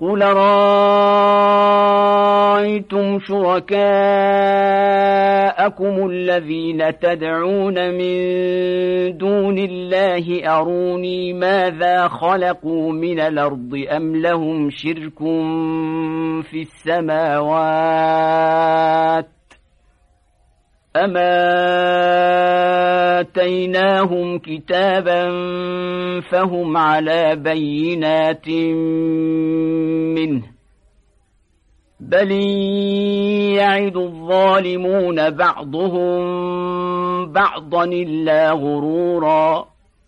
قل رأيتم شركاءكم الذين تدعون من دون الله أروني ماذا خلقوا من الأرض أم لهم شرك في السماوات أما آتيناهم كتابا فهم على بينات منه بل يعد الظالمون بعضهم بعضا إلا غرورا.